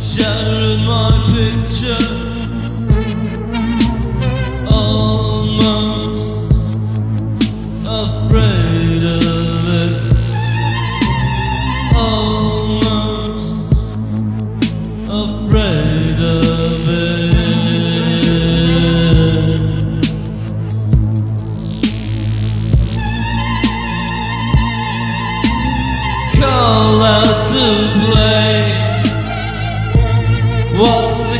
shattered my picture. Almost afraid of it. Almost afraid of it. to play What's the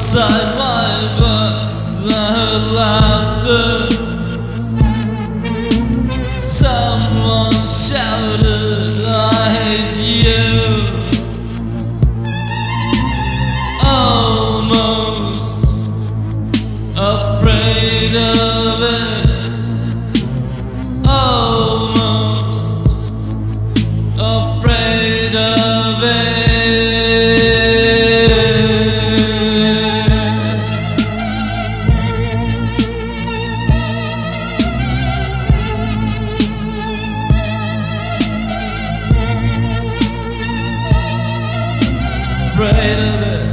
My box, I heard laughter. Someone shouted, I hate you. Almost afraid of Afraid of it.